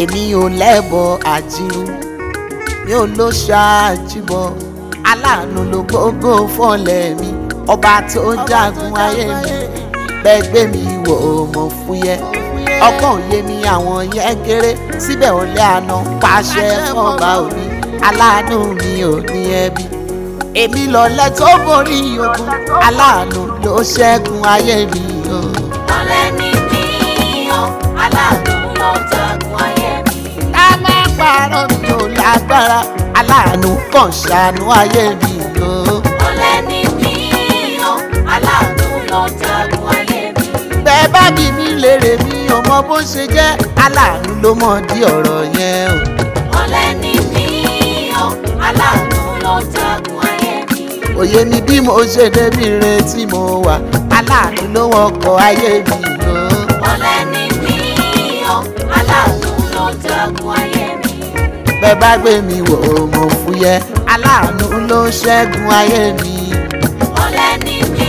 èmi ò lẹ́bọ àjírú mi ò lọ ṣáàjìbọ aláàánú ló gbogbo fọ́lẹ̀ mi ọba tó jagun ayé mi bẹ́gbẹ́ mi wò ó mọ̀ fúyẹ́ ọgbọ́n òye mi àwọn yẹn kéré síbẹ̀ òlé àná pàṣẹ fọba òní aláàánú mi ò ní ẹbí èmi lọ̀lẹ́ tó borí ogun aláàánú ló ṣẹ́gun ayé mi o. ọ̀lẹ́ mi. aláàárọ̀ mi ò lágbára aláàánú kàn ṣàánú ayé mi o. ọ̀lẹ́ ni mí o aláàánú ló jagun ayé mi. bẹ́ẹ̀ bá bí mi lèrè mi ò mọ bó ṣe jẹ́ aláàánú ló mọ̀ di ọ̀rọ̀ yẹn o. ọ̀lẹ́ ni mí o aláàánú ló jagun ayé mi. òye ni bí mo ṣe débi ire mo wà aláàánú ló wọkọ̀ ayé mi o. bẹ bá gbé mi wò mo fúyẹ́ aláàánú ló ṣẹ́gun ayé mi. ọ̀lẹ ni mí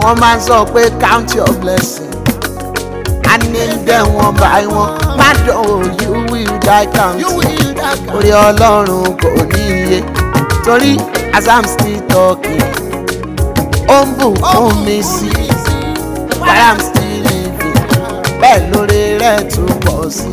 wọ́n máa ń sọ pé count your blessings name them one by one má dánwò you will die count orí ọlọ́run kò ní iye torí as i'm still talking ó ń bù fún mi sí while i'm still living bẹ́ẹ̀ lórí rẹ̀ tún pọ̀ sí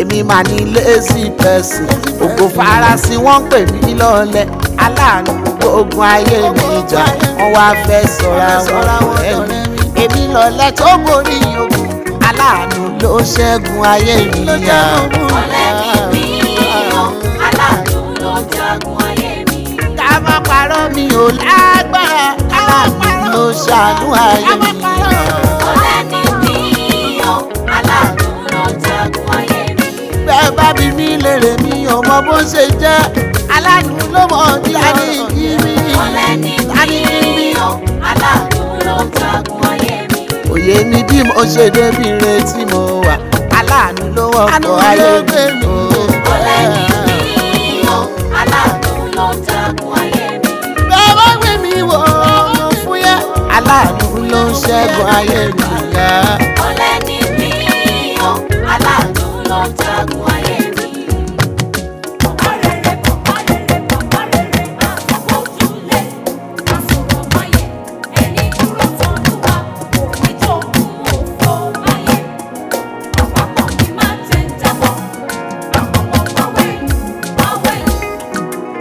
èmi mà ní lazy person ògo faransé wọ́n pè mí lọ́lẹ̀ aláàánú gbogbo ayé níjà wọ́n wá fẹ́ sọ̀rọ̀ àwọn ọ̀rẹ́ mi èmi lọ́lẹ̀ tó borí yòókù aláàánú ló ṣẹ́gun ayé ìyá. ọ̀rẹ́ mi ní ìyàn aláàánú ló jagun ayé mi. ká má parọ́ mi ò lágbára aláàánú ló ṣàánú ayé mi. ọ̀rẹ́ mi ní ìyàn aláàánú ló jagun ayé mi. bẹ́ẹ̀ bá bí mi lèrè mi ọmọ bó ṣe jẹ́ aláàánú ló mọ̀ ní àdéhùn. yé mi bí mo ṣe débìrin tí mo wà aláàánú ló wọ́pọ̀ ayé mi. ọ̀lẹ́ ni mi ò aláàánú ló takùn ayé mi. bàbá gbé mi wọ̀ ọ́ fúyẹ́ aláàánú ló ń ṣẹ́gun ayé mi ká.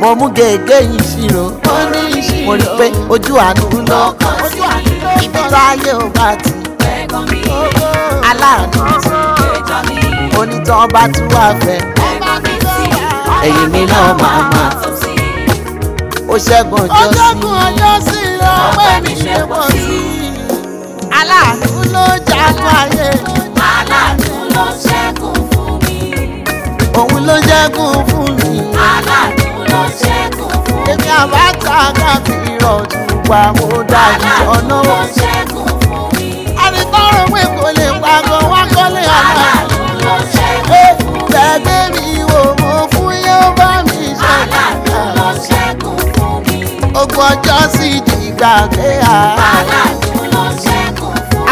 mo mú gègé ìṣirò mo rí pé ojú àánú lọ́kàn ibi táyé ò bá ti aláàánú onítàn bá tún wà fẹ́ ẹ̀yìn mi náà máa máa ó ṣẹ́gun ọjọ́ sí i ọjọ́ sí i ọpẹ́ mi ṣe pọ̀ sí i aláàánú ló jagun ayé mi aláàánú ló ṣẹ́gun fún mi òun ló ṣẹ́gun fún mi. wákàtí ọdún wa mo dájú ọ̀nà wọn. àrítọ́rọ̀ pé kò lè pàgọ́ wá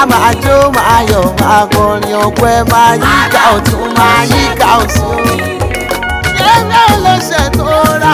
máa jó máa yọ̀ máa kọrin ọpẹ́ máa yíká ọ̀tún máa yíká ọ̀tún. ẹgbẹ́ olóṣèlú tó rà.